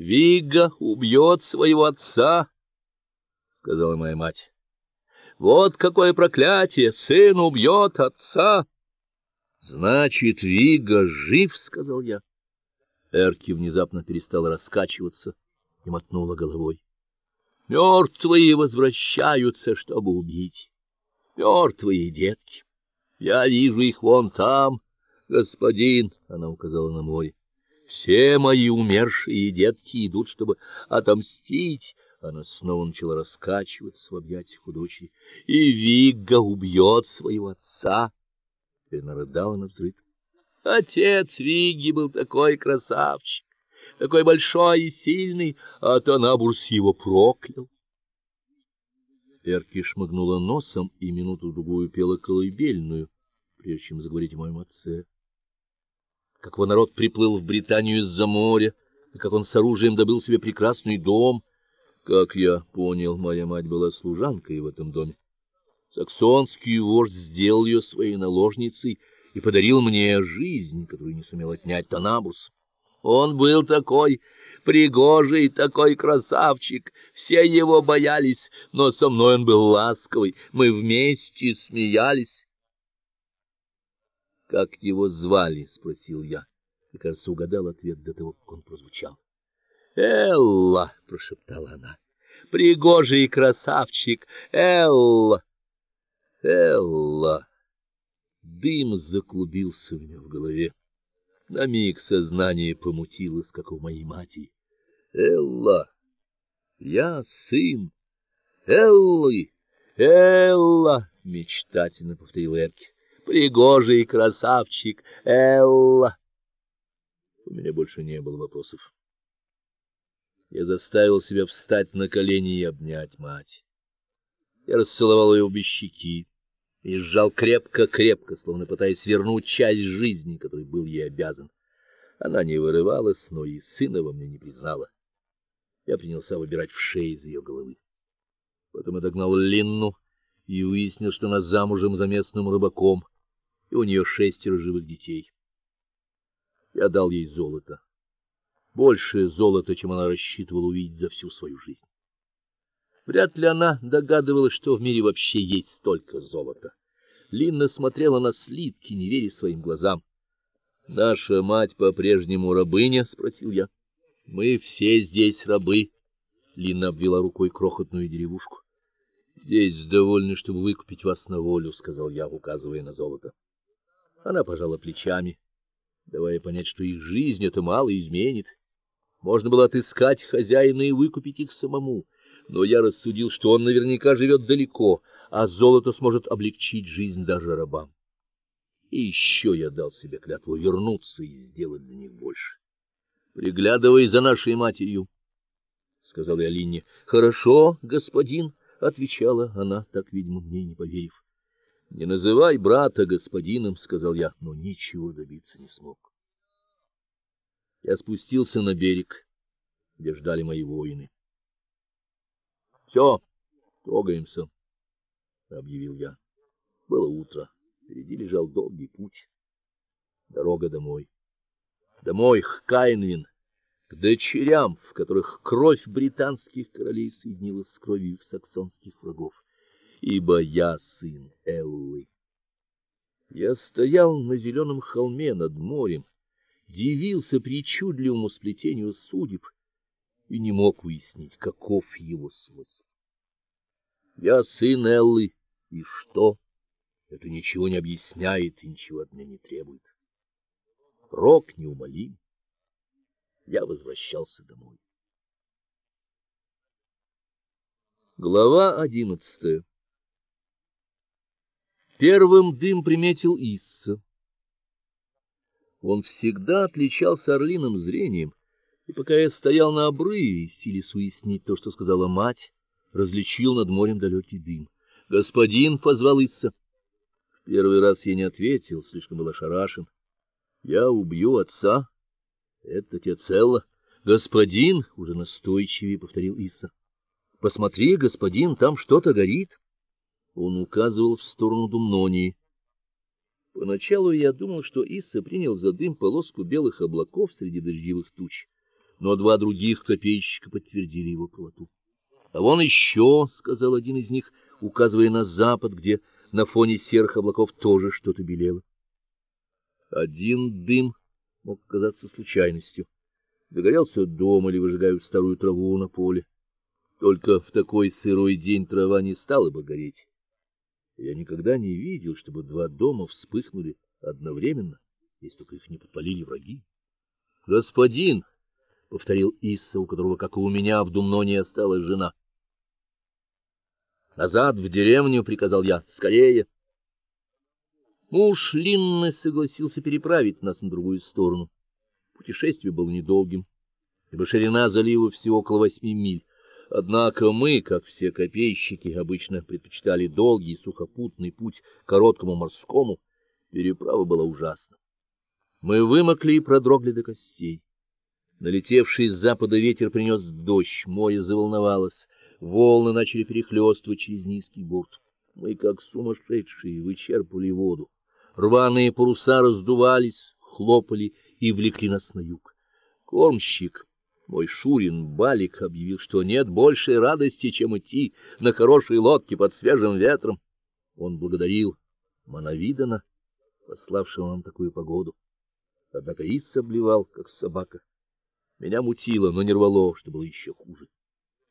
Вига убьет своего отца, сказала моя мать. Вот какое проклятие, сын убьет отца. Значит, Вига жив, сказал я. Эрки внезапно перестала раскачиваться и мотнула головой. Мертвые возвращаются, чтобы убить. Мертвые детки. Я вижу их вон там, господин, она указала на море. Все мои умершие детки идут, чтобы отомстить. Она снова начала раскачиваться в объятиях у дочери. И Вигга убьет своего отца. Теперь нарыдала на взрыв. Отец Вигги был такой красавчик, такой большой и сильный, а Танабурс его проклял. Эрки шмыгнула носом и минуту-другую пела колыбельную, прежде чем заговорить о моем отце как его народ приплыл в Британию из-за моря, и как он с оружием добыл себе прекрасный дом. Как я понял, моя мать была служанкой в этом доме. Саксонский вождь сделал ее своей наложницей и подарил мне жизнь, которую не сумел отнять Танабус. Он был такой пригожий, такой красавчик, все его боялись, но со мной он был ласковый, мы вместе смеялись. Как его звали, спросил я. И, кажется, угадал ответ до того, как он прозвучал. Элла, прошептала она. Пригожий красавчик, Элла. Элла. Дым заклубился у меня в голове. На миг сознание помутилось, как у моей матери. Элла. Я сын Эллы. Элла, мечтательно повторил Эрки пригожий красавчик Элла. У меня больше не было вопросов. Я заставил себя встать на колени и обнять мать. Я расцеловал ее обе щеки и сжал крепко-крепко, словно пытаясь вернуть часть жизни, которой был ей обязан. Она не вырывалась, но и сына во мне не признала. Я принялся выбирать в шее из ее головы. Потом я догнал Линну и выяснил, что она замужем за местным рыбаком и у нее шестеро живых детей. Я дал ей золото. Больше золота, чем она рассчитывала увидеть за всю свою жизнь. Вряд ли она догадывалась, что в мире вообще есть столько золота. Линна смотрела на слитки, не веря своим глазам. Наша мать по-прежнему рабыня, спросил я. Мы все здесь рабы. Линна обвела рукой крохотную деревушку. Здесь довольны, чтобы выкупить вас на волю, сказал я, указывая на золото. Она пожала плечами, давая понять, что их жизнь это мало изменит. Можно было отыскать хозяина и выкупить их самому, но я рассудил, что он наверняка живет далеко, а золото сможет облегчить жизнь даже рабам. И еще я дал себе клятву вернуться и сделать для них больше. Приглядывай за нашей матерью, сказал я Линне. Хорошо, господин, отвечала она, так видимо мне не поверив. Не называй брата господином, сказал я, но ничего добиться не смог. Я спустился на берег, где ждали мои воины. Все, трогаемся, объявил я. Было утро, впереди лежал долгий путь. Дорога домой. Домой к Кайнвин, к дочерям, в которых кровь британских королей соединилась с кровью их саксонских врагов ибо я сын Эллы. Я стоял на зеленом холме над морем, дивился причудливому сплетению судеб и не мог уяснить, каков его смысл. Я сын Эллы, и что? Это ничего не объясняет и ничего от меня не требует. Рок неумолим. Я возвращался домой. Глава одиннадцатая. Первым дым приметил Исса. Он всегда отличался орлиным зрением, и пока я стоял на обрыве, силясь уяснить то, что сказала мать, различил над морем далекий дым. "Господин", позвал Исса. В первый раз я не ответил, слишком был ошарашен. "Я убью отца. Это те цело. Господин", уже настойчивее повторил Исса. "Посмотри, господин, там что-то горит". Он указывал в сторону Думнонии. Поначалу я думал, что Исса принял за дым полоску белых облаков среди дождевых туч, но два других копейщика подтвердили его правоту. А вон еще, сказал один из них, указывая на запад, где на фоне серых облаков тоже что-то белело. Один дым мог казаться случайностью. Загорелся дом или выжигают старую траву на поле. Только в такой сырой день трава не стала бы гореть. Я никогда не видел, чтобы два дома вспыхнули одновременно, если только их не подпалили враги. Господин, повторил Исса, у которого, как и у меня, в Думноне осталась жена. Назад в деревню, приказал я. Скорее. Муж Линны согласился переправить нас на другую сторону. Путешествие было недолгим, ибо ширина залива всего около восьми миль. Однако мы, как все копейщики, обычно предпочитали долгий сухопутный путь короткому морскому. Переправа была ужасна. Мы вымокли и продрогли до костей. Налетевший с запада ветер принес дождь, море заволновалось, волны начали перехлёстывать через низкий борт. Мы, как сумасшедшие, вычерпывали воду. Рваные паруса раздувались, хлопали и влекли нас на юг. Кормщик мой Шурин Балик объявил, что нет большей радости, чем идти на хорошей лодке под свежим ветром. Он благодарил Мановидана, пославшего нам такую погоду. Однако Исс обливал, как собака. Меня мутило, но не рвало, что было еще хуже.